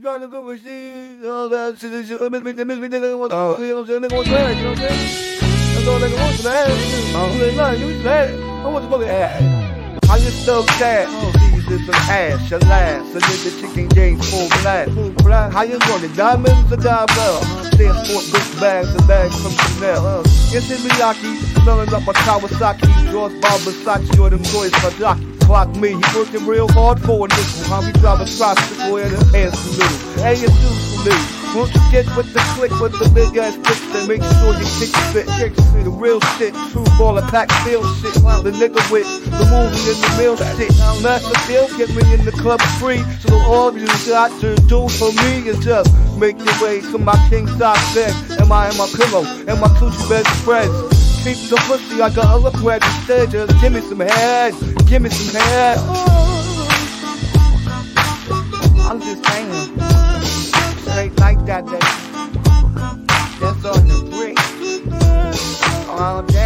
trying to go machine, all that shit, this shit, miss me, miss me, nigga, want, you know what I'm saying, nigga want to you know what I'm saying? That's all nigga wants, man. You know, you say, I want to fucking ass. How you still cat? These is some ass, your last, a nigga chicken James full black. How you want it? Diamonds or diamond? Stay sport big bags and bags from Chanel. Yes, it Miyake, smelling up a Kawasaki, George Versace, or them toys for jockey clock me. He working real hard for a nickel. How he drive a tricycle in his hands too little. Hey, it's you for me. Won't you get with the click with the big ass stick and make sure your kick fit? Kick fit the real shit, true baller pack feel shit. The nigga with the movie in the mill shit. Master Bill get me in the club free. So all you got to do for me is just make your way to my king size bed. Am I in my pillow? And my coochie best friends? keep the pussy, I got other bread instead. Just give me some head, give me some head. I'm just saying, All I'm